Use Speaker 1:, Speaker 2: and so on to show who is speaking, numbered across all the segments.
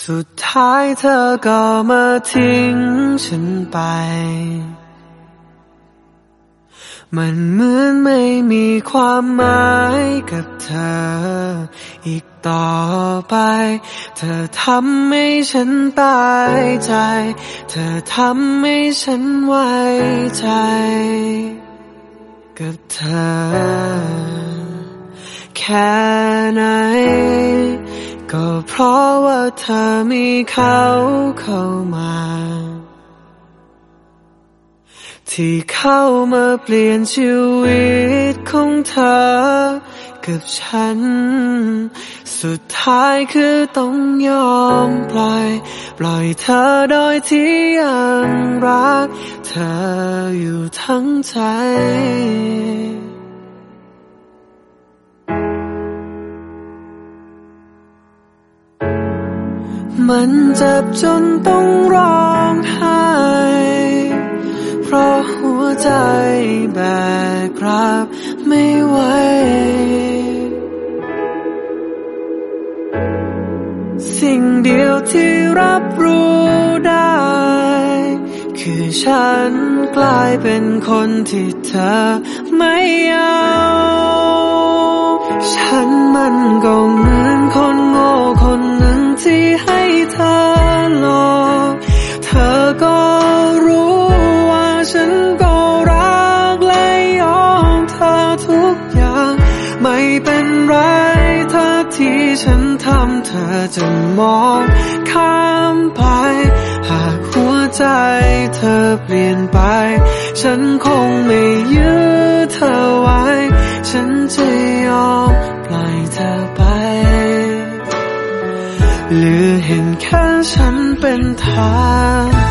Speaker 1: สุดท้ายเธอก็มาทิ้งฉันไป มันเหมือนไม่มีความหมายกับเธอ อีกต่อไป เธอทำให้ฉันตายใจ เธอทำให้ฉันไว้ใจ กับเธอ แค่ไหน ก็เพราะว่าเธอมีเขาเข้ามา ที่เข้ามาเปลี่ยนชีวิตของเธอกับฉัน สุดท้ายคือต้องยอมปล่อย ปล่อยเธอโดยที่ยังรัก เธออยู่ทั้งใจ มันเจ็บจนต้องร้องไห้ เพราะหัวใจแบกรับไม่ไหว สิ่งเดียวที่รับรู้ได้ คือฉันกลายเป็นคนที่เธอไม่เอาฉันมันก็เหมือนคนโง่คนหนึ่งที่ให้ เป็นไรถ้าที่ฉันทำเธอจะมองข้ามไป หากหัวใจเธอเปลี่ยนไป ฉันคงไม่ยื้อเธอไว้ ฉันจะยอมปล่อยเธอไป หรือเห็นแค่ฉันเป็นทาง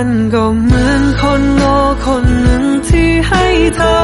Speaker 1: มันก็เหมือนคนโง่คนหนึ่งที่ให้เธอ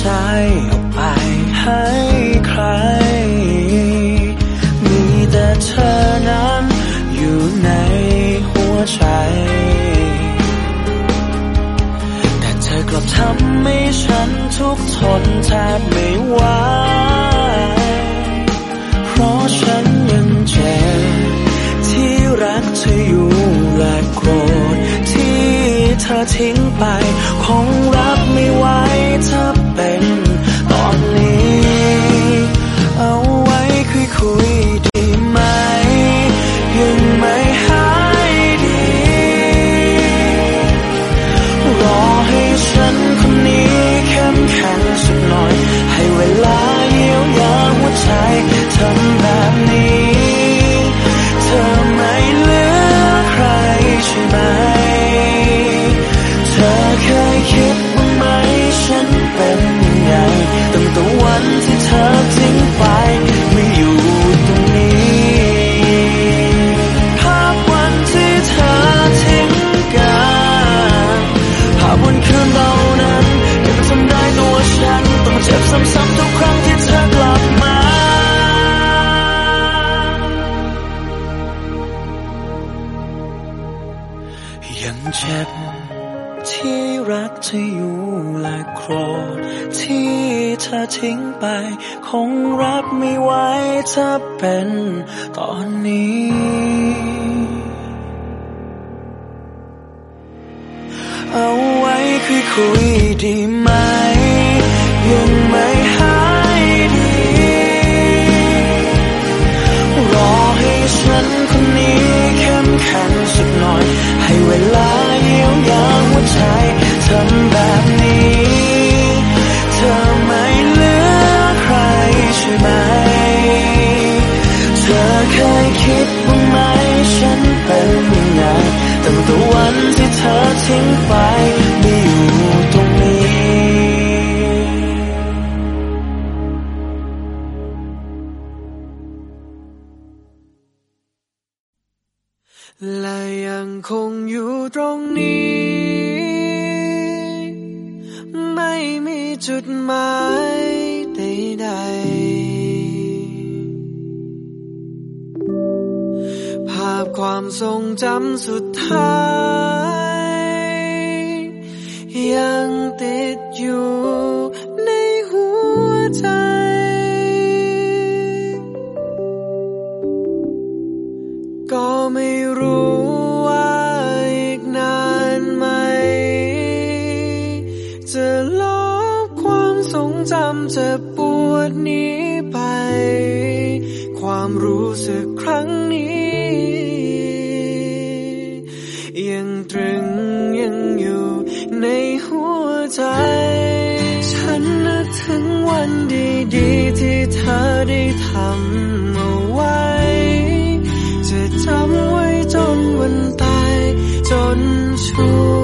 Speaker 1: ใจออกไปให้ใคร มีแต่เธอนั้นอยู่ในหัวใจ แต่เธอกลับทำให้ฉันทุก
Speaker 2: ทนแทบไม่ไหว เพราะฉันยังเจ็ที่รักเธออยู่และโกรธที่เธอทิ้งไป คงรับไม่ไหวเธอ จุดหมายใดๆ ภาพความทรงจำสุดท้าย ยังติดอยูู่้สึกครั้งนี้ ยังตรึงยังอยู่ในหัวใจ ฉันนึกถึงวันดีๆที่เธอได้ทำเอาไว้ จะจำไว้จนวันตายจนชั่ว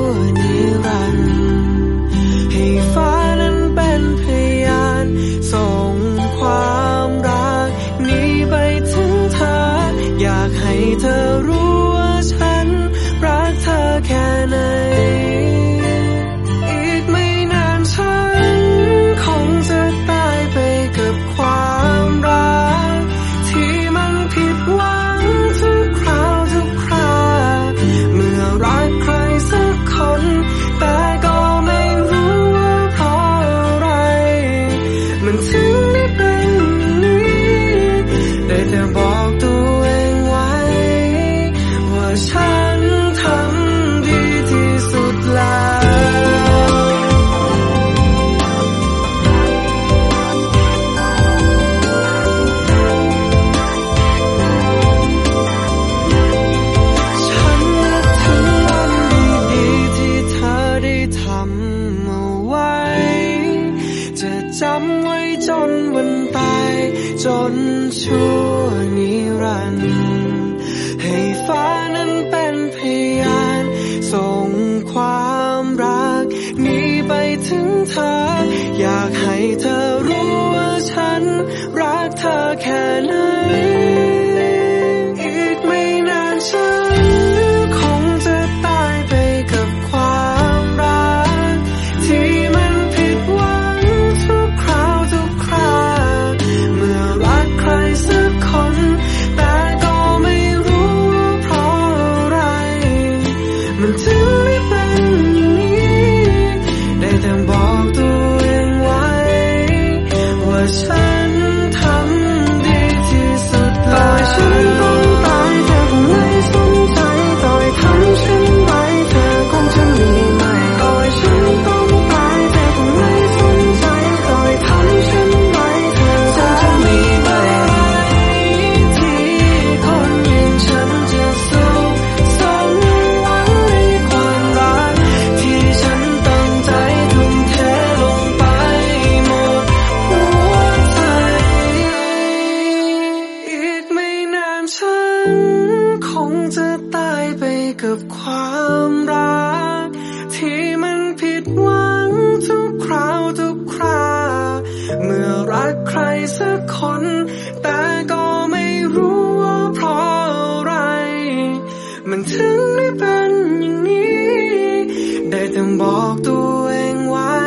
Speaker 2: ต้องบอกตัวเองไว้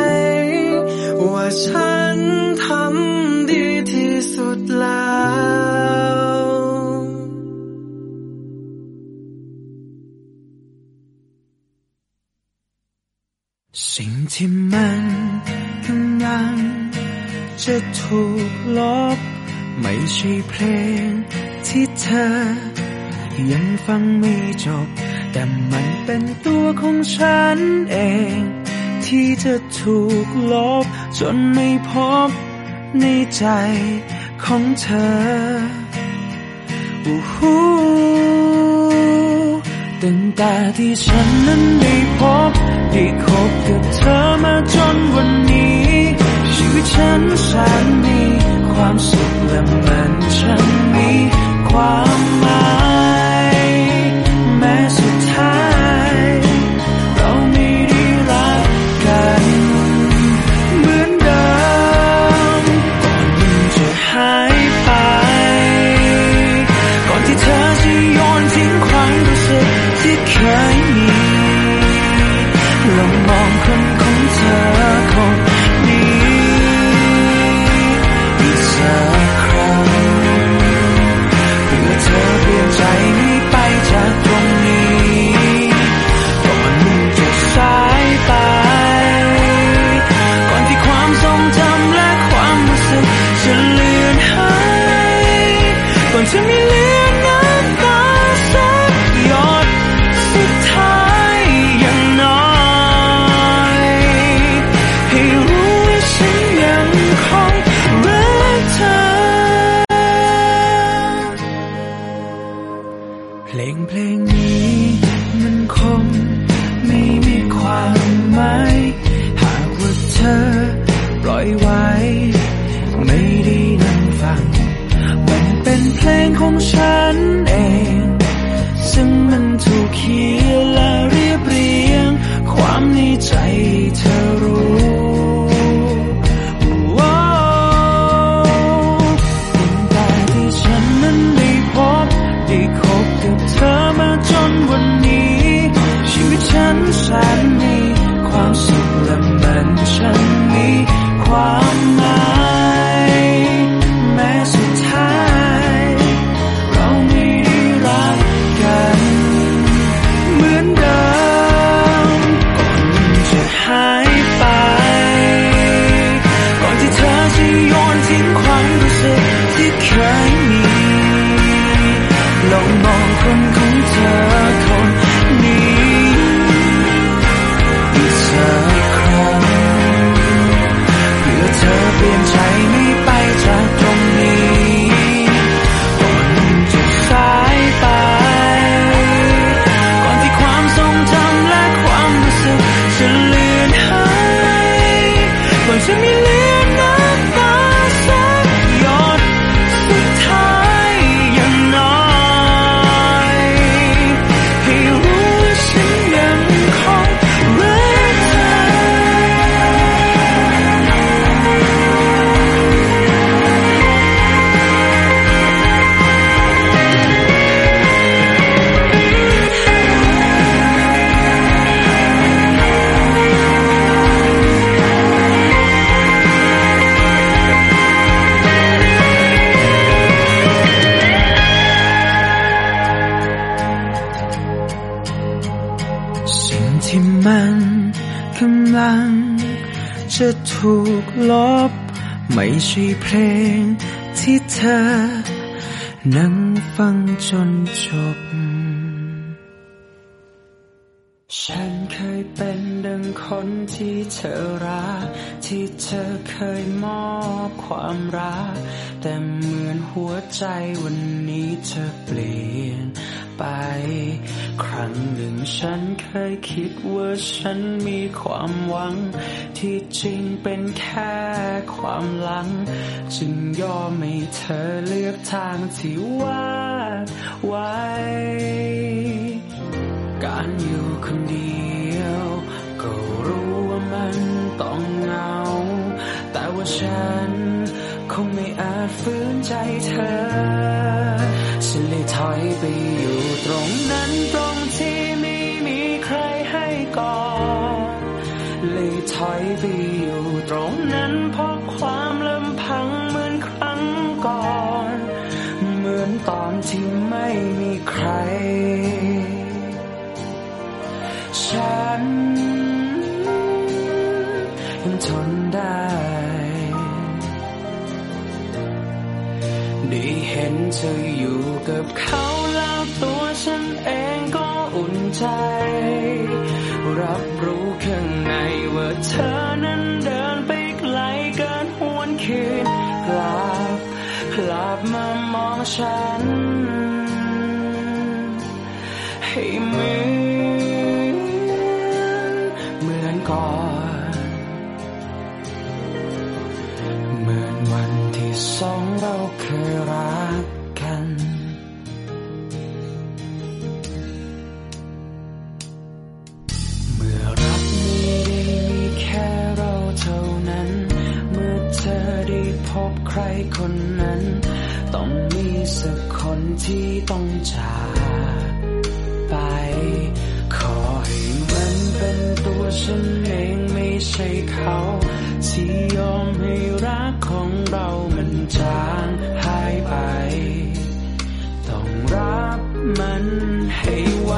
Speaker 2: ว่าฉันทำดีที่สุดแล้วสิ่งที่มันกำลังจะถูกลบ ไม่ใช่เพลงที่เธอ ยังฟังไม่จบ แต่มันเป็นตัวของฉันเอง ที่จะถูกลบจนไม่พบในใจของเธออู้หูตั้งแต่ที่ฉันนั้นได้พบได้คบกับเธอมาจนวันนี้ ชีวิตฉันฉันมีความสุขและมันฉันมีความหมาย ฉั ถูกลบ ไม่ใช่เพลงที่เธอ นั่งฟังจนจบ ฉันเคยเป็นดังคนที่เธอรัก ที่เธอเคยมอบความรัก แต่เหมือนหัวใจวันนี้เธอเปลี่ยน ไป ครั้งหนึ่งฉันเคยคิดว่าฉันมีความหวัง ที่จริงเป็นแค่ความหลัง จึงยอมให้เธอเลือกทางที่วาดไว้ การอยู่คนเดียว ก็รู้ว่ามันต้องเหงา แต่ว่าฉันคงไม่อาจฝืนใจเธอ ฉันเลยถอยไปอยู่ ตรงที่ไม่มีใครให้กอดเลยถอยไปอยู่ตรงนั้นเพราะความลำพังเหมือนครั้งก่อน เหมือนตอนที่ไม่มีใคร ฉันยังทนได้ได้เห็นเธออยู่กับเขา ใจ รับรู้ข้างในว่าเธอนั้นเดินไปไกลเกินหวนคืนกลับกลับมามองฉัน ให้เมือ สักคนที่ต้องจากไป ขอให้มันเป็นตัวฉันเองไม่ใช่เขา ที่ยอมให้รักของเรามันจางหายไป ต้องรับมันให้ไว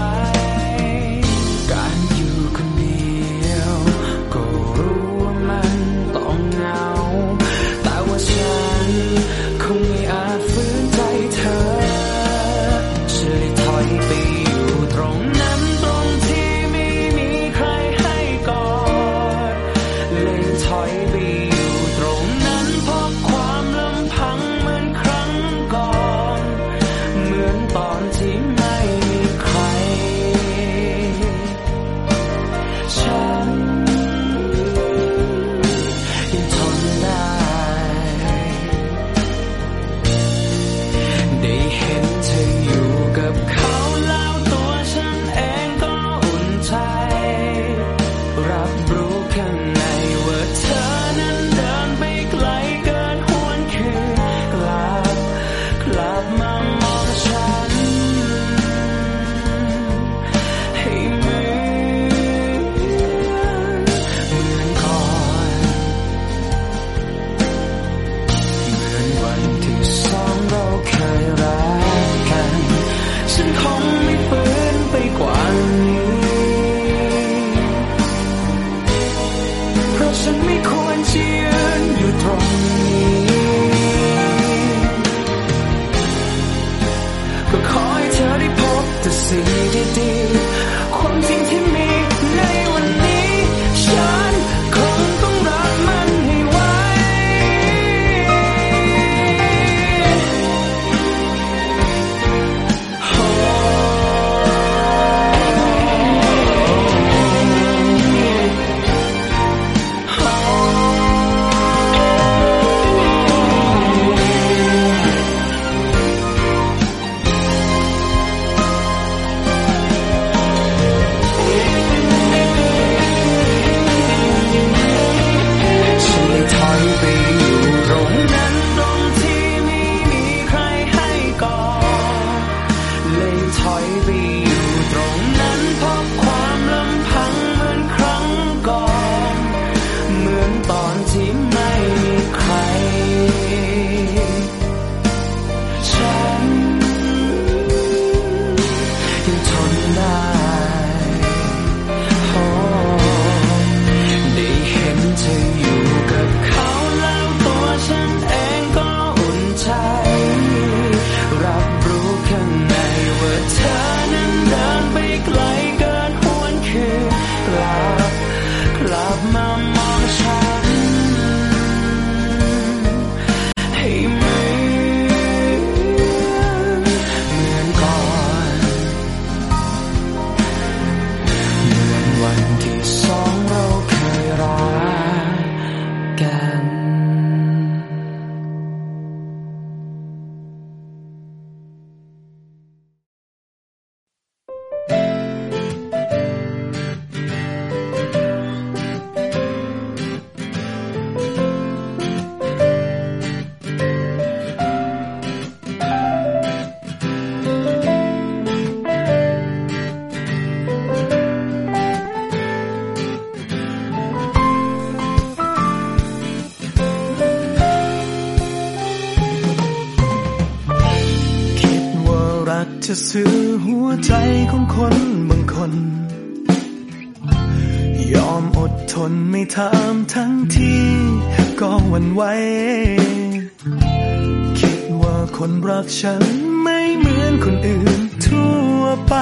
Speaker 2: คนรัก
Speaker 3: ฉันไม่เหมือนคนอื่นทั่วไป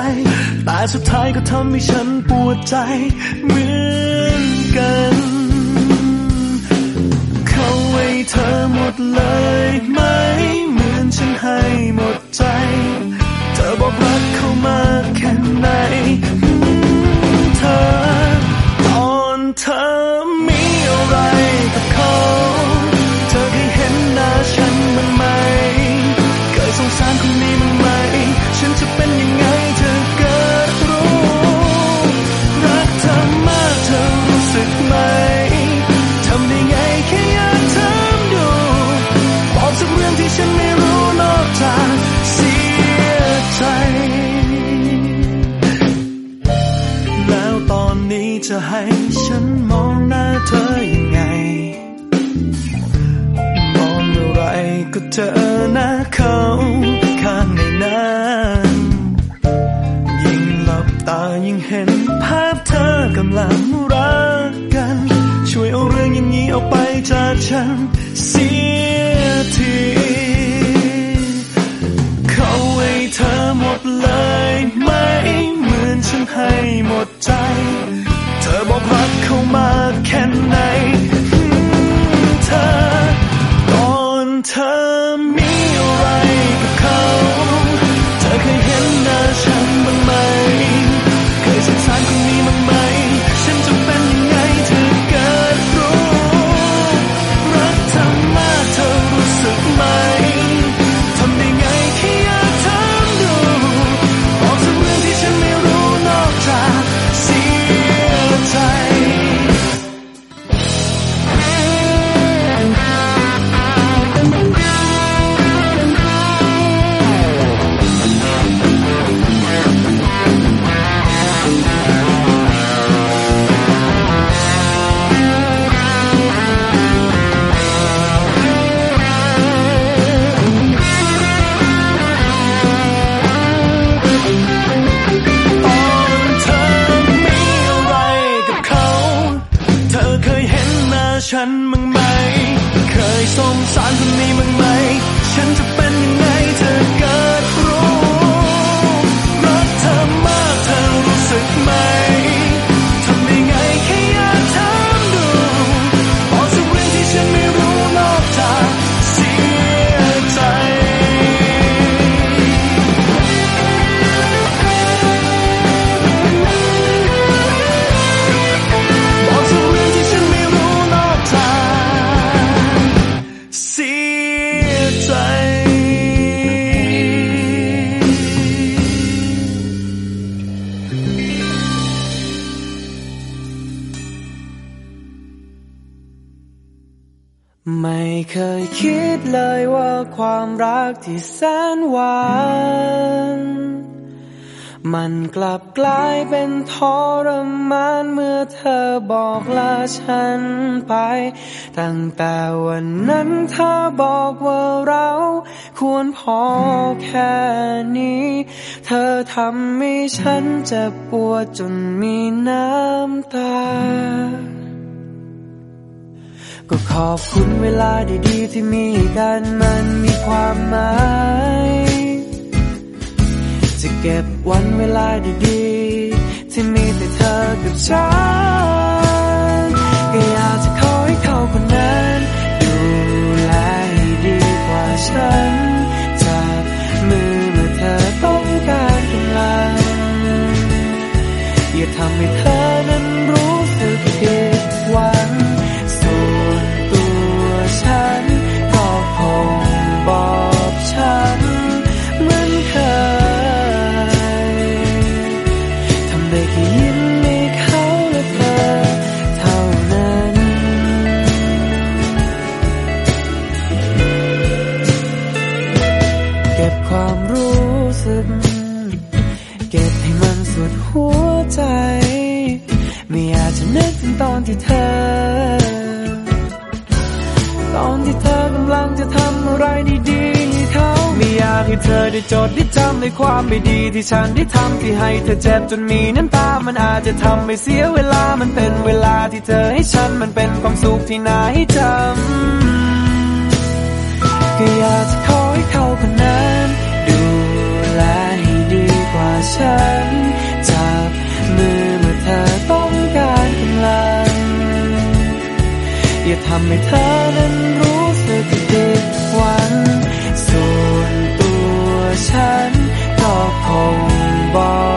Speaker 3: แต่สุดท้ายก็ทำให้ฉันปวดใจเหมือนกัน เขาไว้เธอหมดเลย นี้จะให้ฉันมองหน้าเธอยังไง มองเมื่อไรก็เจอหน้าเขาข้างในนั้นยิ่งหลับตายิ่งเห็นภาพเธอกำลังรักกัน ช่วยเอาเรื่องอย่างนี้ออกไปจากฉันเสียทีเขาให้เธอหมดเลยไหม เหมือนฉันให้หมด ก
Speaker 1: ที่แสนหวาน มันกลับกลายเป็นทรมานเมื่อเธอบอกลาฉันไป ตั้งแต่วันนั้นเธอบอกว่าเราควรพอแค่นี้ เธอทำให้ฉันเจ็บปวดจนมีน้ำตา ก็ขอบคุณเวลาดีๆที่มีกันมันมีความหมายจะเก็บวันเวลาดีๆที่มีแต่เธอกับฉันก็อยากจะขอให้เขาคนนั้นดูแลให้ดีกว่าฉันจับมือเมื่อเธอต้องการกำลังอย่าทำให้เธอนั้น ดหัวใจ ไม่อยากจะนึกถึงตอนที่เธอ ตอนที่เธอกำลังจะทำอะไรดีๆให้เขาไม่อยากให้เธอได้จดได้จำในความไม่ดีที่ฉันได้ทำที่ให้เธอเจ็บจนมีน้ำตา มันอาจจะทำให้เสียเวลา มันเป็นเวลาที่เธอให้ฉัน มันเป็นความสุขที่น่าให้จำก็อยากจะขอให้เขาคนนั้นดูแลให้ดีกว่าฉัน อย่าทำให้เธอนั้นรู้สึกผิดหวัง ส่วนตัวฉันก็คงบอก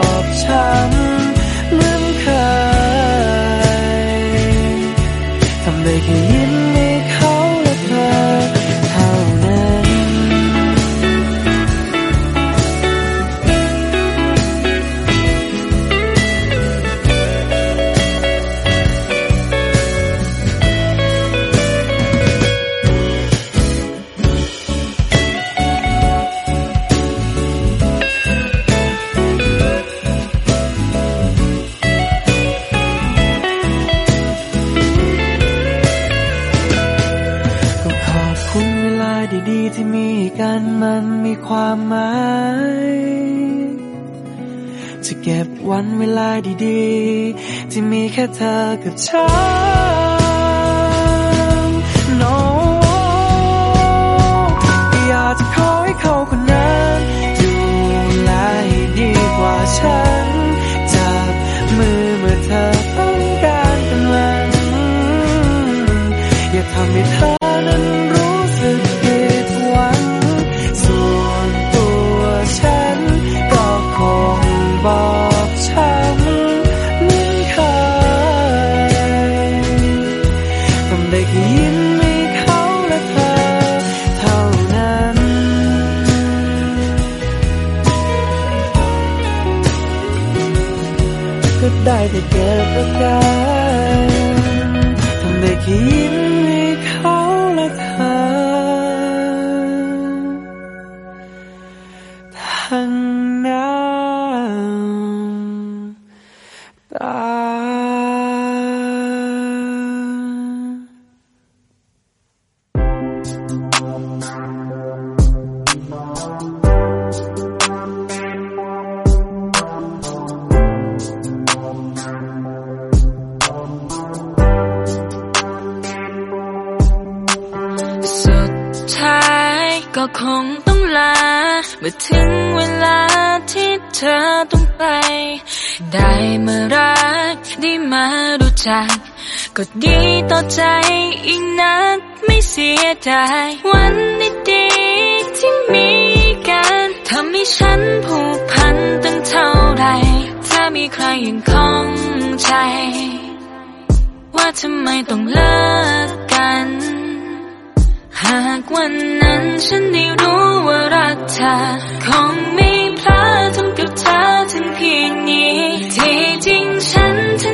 Speaker 1: วันเวลาดีๆ ที่มีแค่เธอกับฉัน ดีต่อใจ
Speaker 4: อีกนักไม่เสียดายวันดีๆที่มีกันทำให้ฉันผูกพันตั้งเท่าไรถ้ามีใครยังคล่องใจ ว่าทำไมต้องเลิกกัน หากวันนั้นฉันได้รู้ว่ารักเธอคงไม่พลาดทำกับเธอถึงเพียงนี้ที่จริงฉันเท่านั้นที่เหงาสิ้นดีในวันนี้ถึง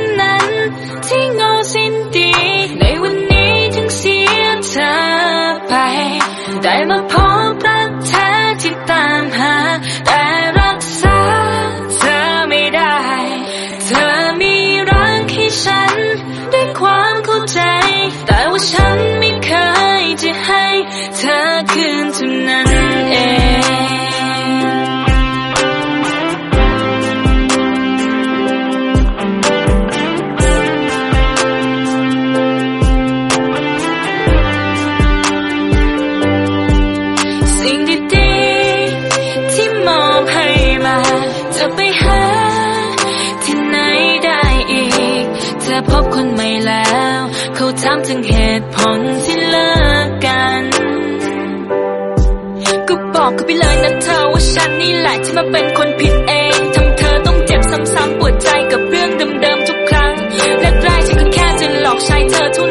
Speaker 4: ามถึงเหตุผลที่เลิกกัน ก็บอกเขาไปเลยนะเธอว่าฉันนี่แหละที่มาเป็นคนผิดเองทำเธอต้องเจ็บซ้ำๆปวดใจกับเรื่องเดิมๆทุกครั้งแรกๆฉันก็แค่จะหลอกใช้เธอท่า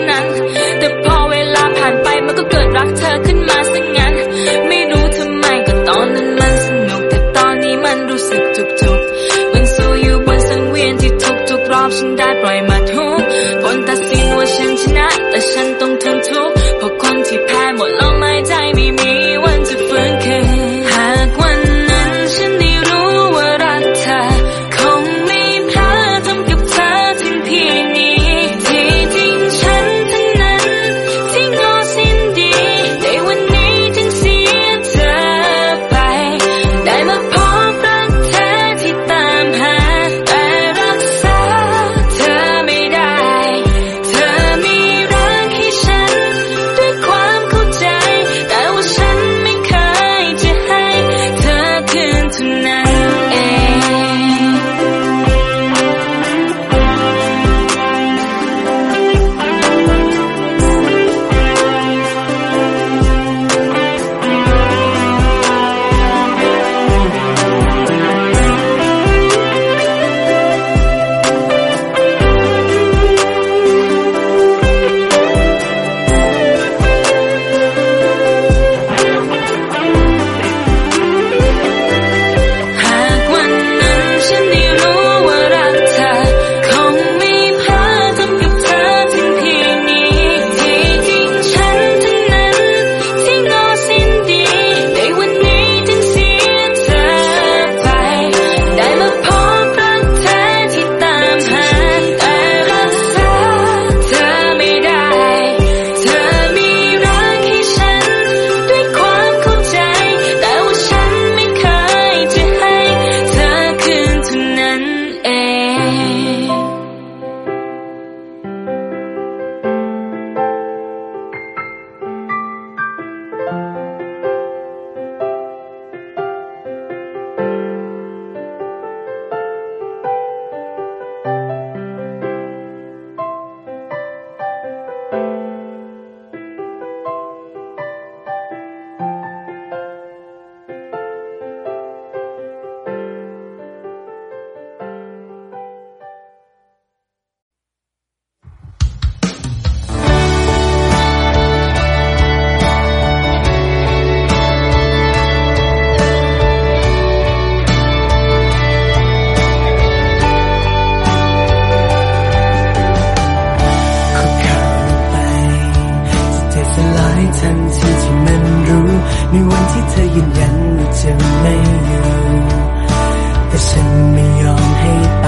Speaker 4: ฉันไม่ยอมให้ไป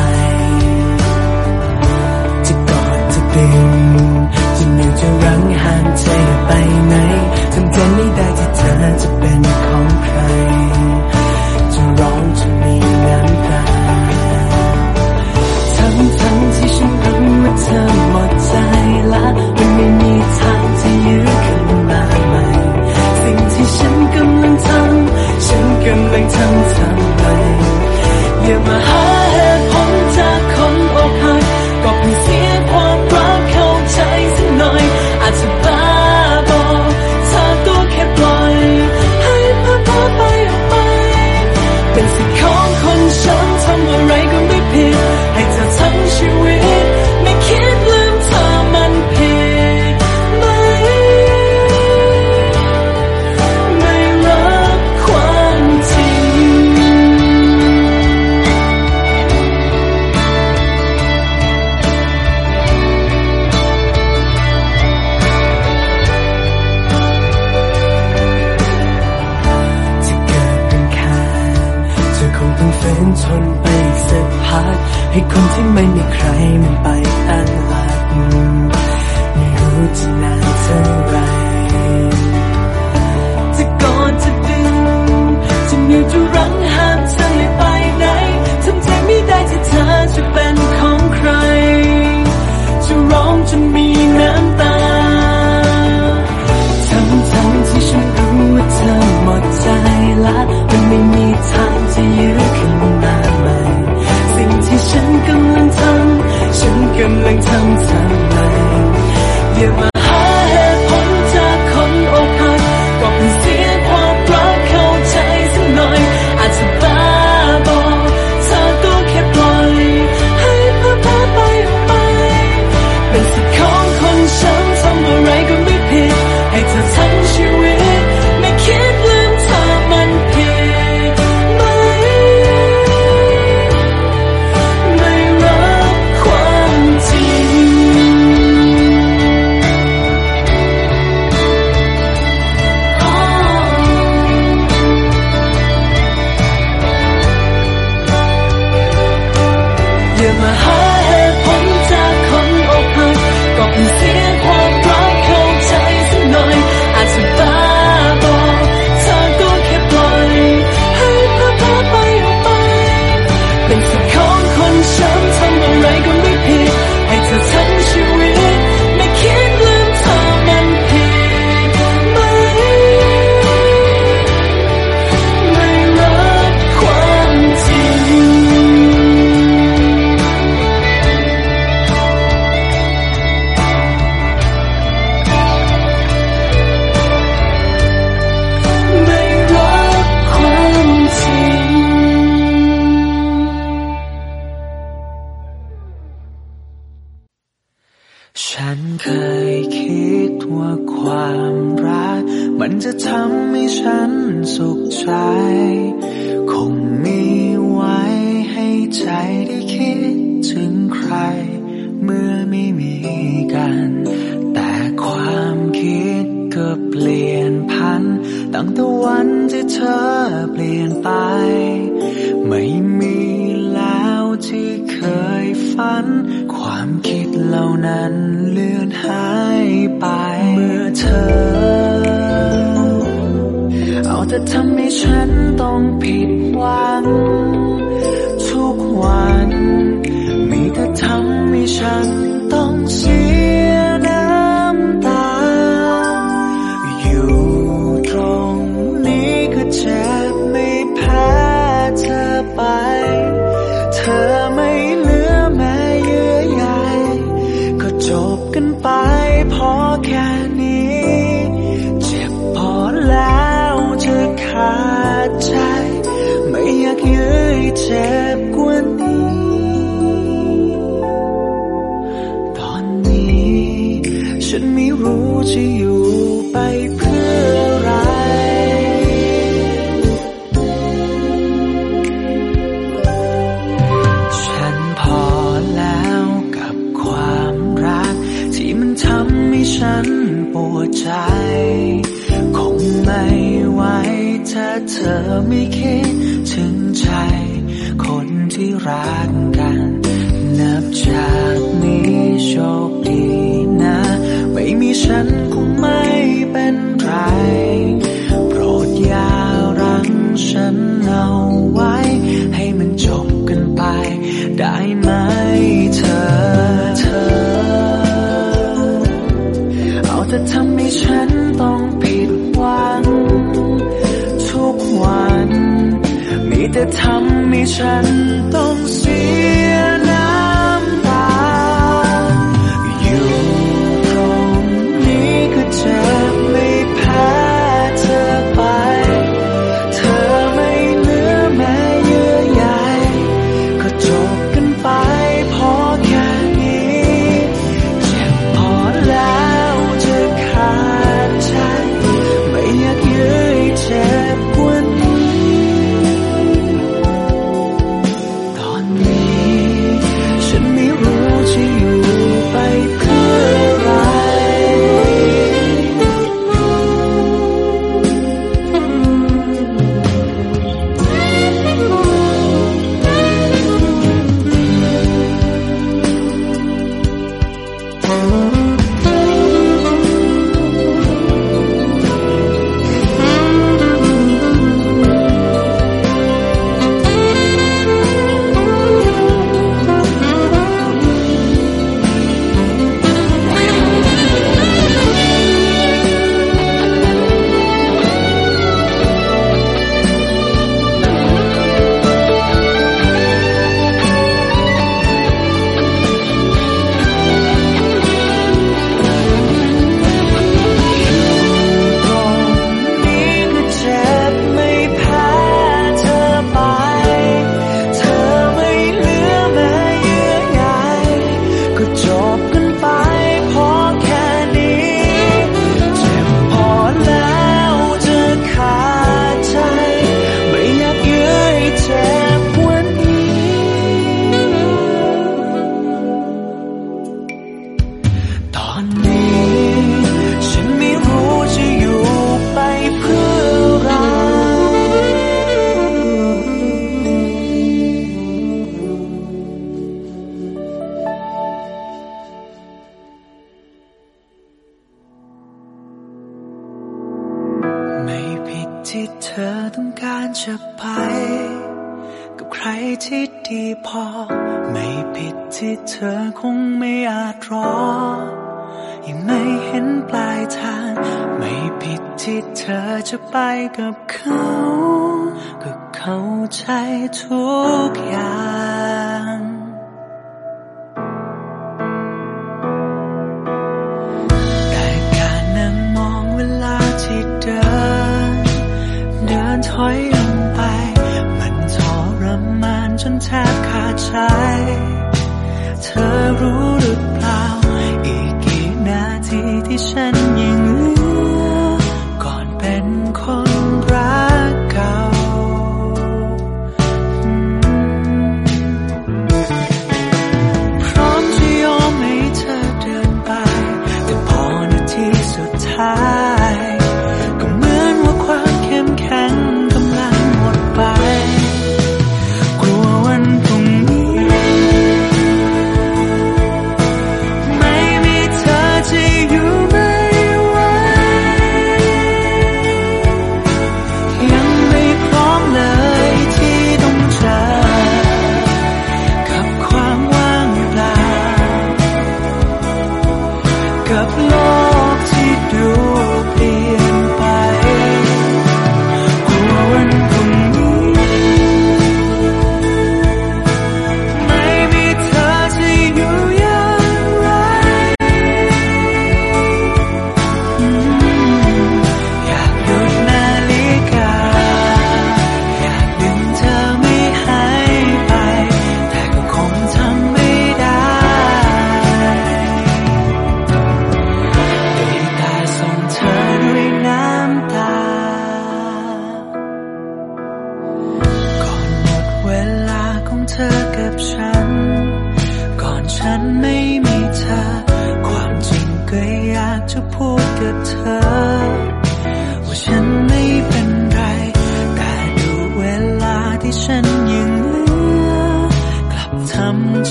Speaker 2: จะกอดจะดึงจะเหนียวจะรั้งห่างเธอไปไหนจำใจไม่ได้ที่เธอจะเป็นของใคร ไม่มีแล้วที่เคยฝัน ความคิดเหล่านั้นเลือนหายไป เมื่อเธอ เอาแต่ทำให้ฉันต้องผิดหวัง 沉 จะไปกับเขา ก็เข้าใจทุก
Speaker 5: อย่า
Speaker 2: ง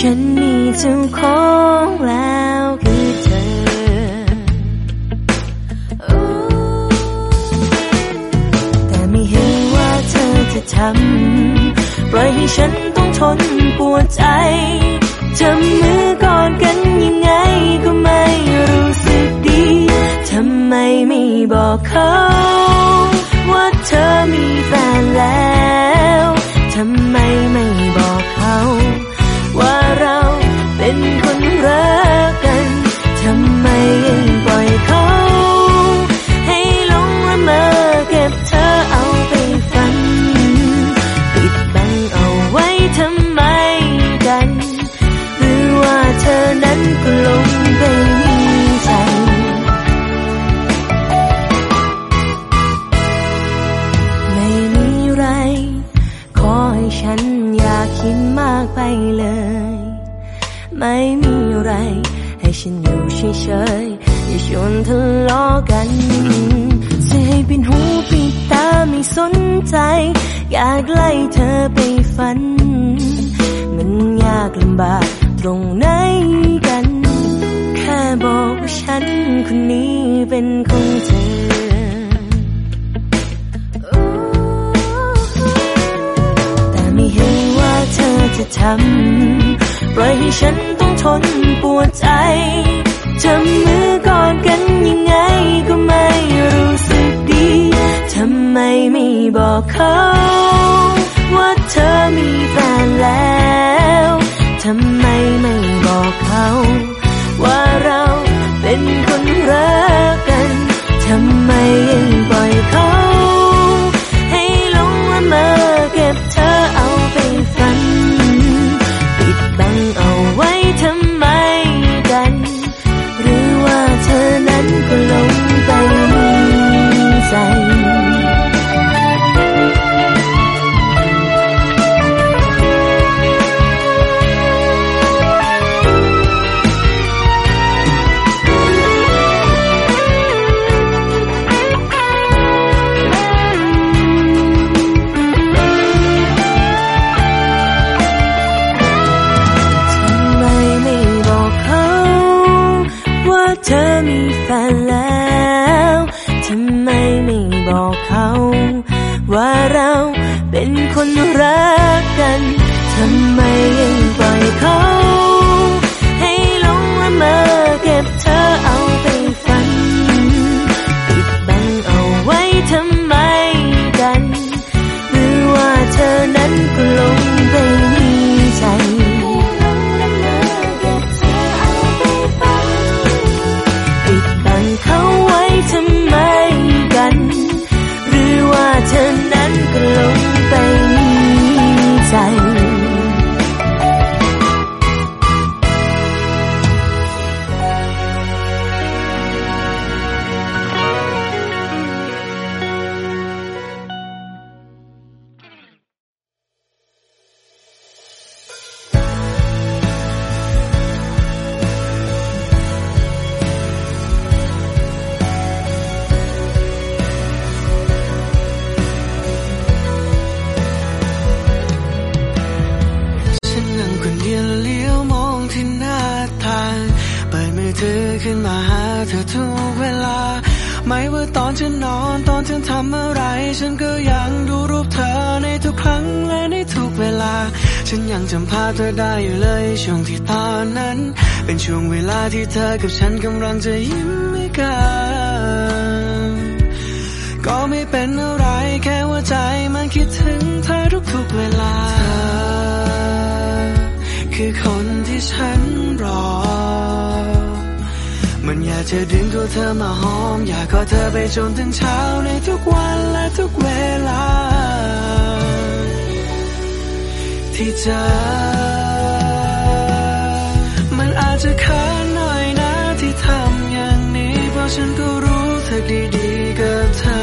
Speaker 2: ฉันมีเจ้าของแล้วคือเธอ แต่ไม่เห็นว่าเธอจะทำ ปล่อยให้ฉันต้องทนปวดใจจำมือกอดกันยังไงก็ไม่รู้สึกดี ทำไมไม่บอกเขา ว่าเธอมีแฟนแล้ว ทำไมไม่บอกเขา เป็นคนรักกันทำไมยัง เธอไปฝัน มันยากลำบากตรงไหนกัน แค่บอกว่าฉันคนนี้เป็นของเธอจะทำปล่อยให้ฉันต้องทนปวดใจทำมือกอดกันยังไงก็ไม่รู้สึกดี ทำไมไม่บอกเขา
Speaker 6: ว่าเธอมีแฟนแล้วทำไมไม่บอกเขา ว่าเราเป็
Speaker 1: นคนรักกันทำไมยังปล่อยเขา เปิดมือถือขึ้นมาหาเธอทุกเวลา ไม่ว่าตอนฉันนอนตอนฉันทำอะไร ฉันก็ยังดูรูปเธอในทุกครั้งและในทุกเวลา ฉันยังจำภาพเธอได้อยู่เลยช่วงที่ตอนนั้น เป็นช่วงเวลาที่เธอกับฉันกำลังจะยิ้มให้กันก็ไม่เป็นอะไรแค่ว่าใจมันคิดถึงเธอทุกๆเวลาเธอคือคนที่ฉันรอ มันอยากจะดึงตัวเธอมาหอม อยากกอเธอไปจนถึงเช้าในทุกวันและทุกเวลา ที่เจอ มันอาจจะเขินหน่อยนะที่ทำอย่างนี้ เพราะฉันก็รู้เธอดีๆกับเธอ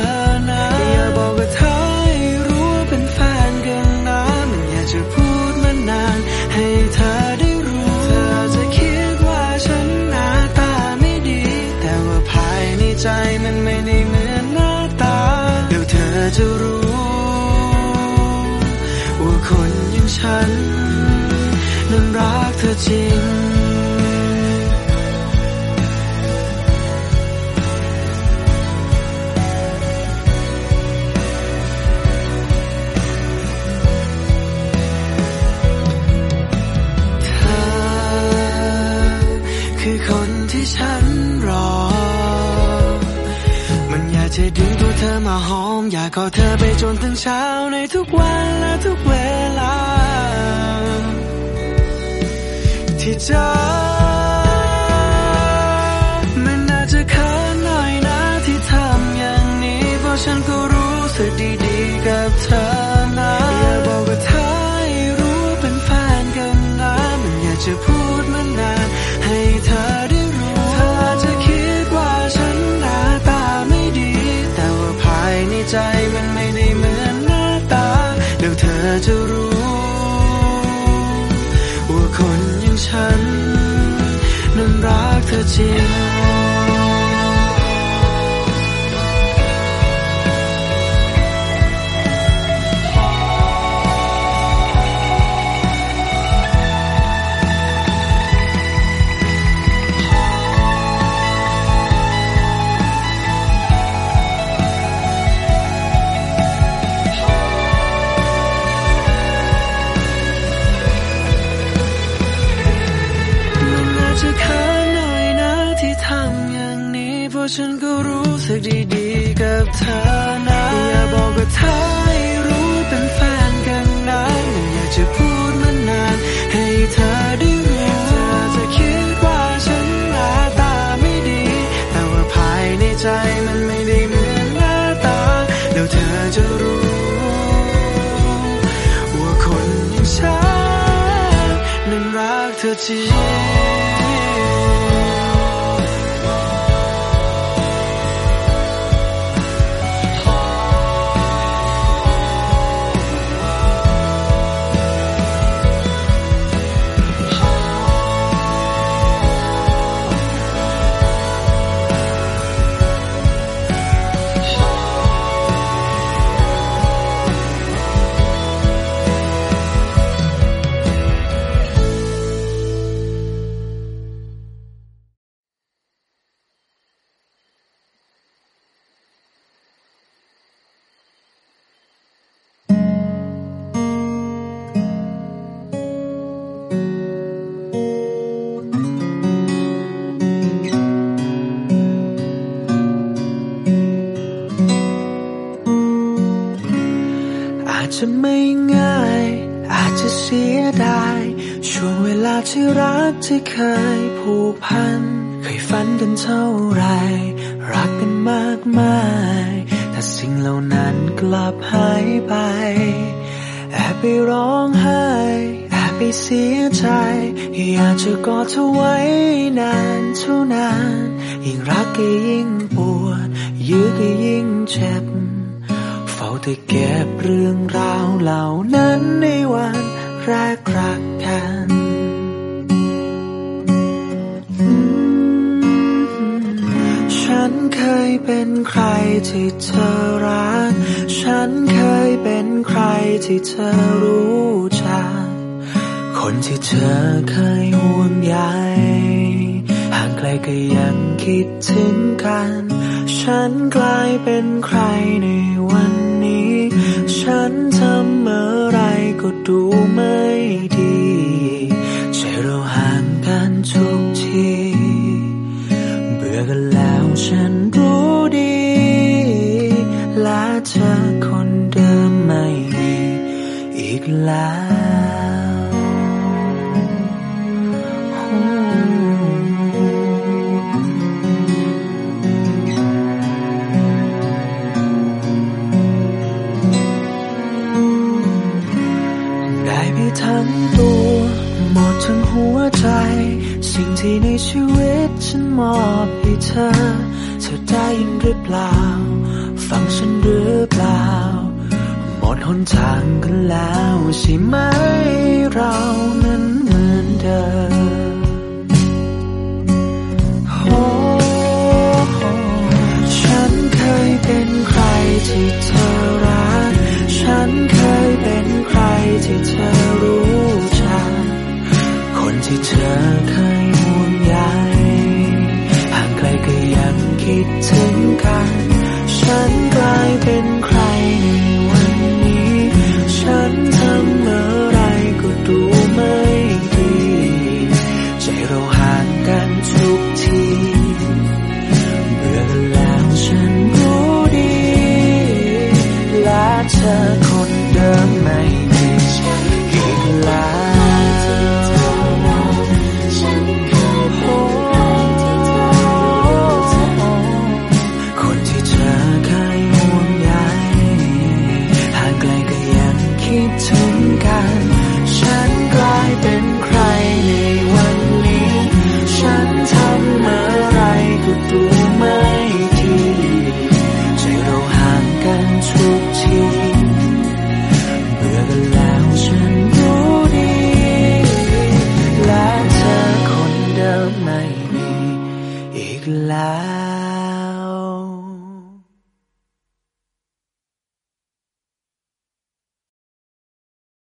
Speaker 1: นะอย่าบอกว่าเธอให้รู้ว่าเป็นแฟนกันนะมันอยากจะพูดมานาน ให้เธอได้ ใจมันไม่ได้เหมือนหน้าตา เดี๋ยวเธอจะรู้ ว่าคนอย่างฉัน นั้นรักเธอจริง ดึงตัวเธอมาหอม อยากกอดเธอไปจนถึงเช้าในทุกวันและทุกเวลา ที่เจอมันอาจจะเขินหน่อยนะที่ทำอย่างนี้เพราะฉันก็รู้สึกดีๆกับเธอนะอย่าบอกว่าเธอรู้เป็นแฟนกันนะมันอยากจะพูด จะรู้ ว่าคนอย่างฉัน นั้นรักเธอจริง ดีๆ กับเธอนะ อย่าบอกว่าเธอให้รู้เป็นแฟนกันนะอยากจะพูดมานาน ให้เธอได้รู้เธอจะคิดว่าฉันหน้าตาไม่ดี แต่ว่าภายในใจมันไม่ได้เหมือนหน้าตาเดี๋ยวเธอจะรู้ว่าคนอย่างฉันนั้นรักเธอจริง
Speaker 2: จะไม่ง่าย อาจจะ
Speaker 7: เสียดา
Speaker 2: ย ช่วงเวลาที่รักที่เคยผูกพัน เคยฝันกันเท่าไร รักกันมากมาย แต่สิ่งเหล่านั้นกลับหายไป แอบไปร้องไห้แอบไปเสียใจ อยากจะกอดเธอไว้นานเท่านาน ยิ่งรักก็ยิ่งปวดยื้อก็ยิ่งเจ็บ เฝ้าแต่เก็บเรื่องราวเหล่านั้นในวันแรกรักกันฉันเคยเป็นใครที่เธอรัก ฉันเคยเป็นใครที่เธอรู้จัก คนที่เธอเคยห่วงใยห่างไกลก็ยังคิดถึงกัน ฉันกลายเป็นใครในวัน ดูไม่ดีใจเราห่างกันทุกที เบื่อกันแล้วฉันรู้ดีและเธอคนเดิมไม่มีอีกแล้ว ที่ในชีวิตฉันมอบให้เธอ เธอได้ยินหรือเปล่า ฟังฉันหรือเปล่า หมดหนทางกันแล้วใช่ไหมเรานั้นเหมือนเดิมโอ้โฉันเคยเป็นใครที่เธอรัก ฉันเคยเป็นใครที่เธอรู้จัก คนที่เธอเคย ก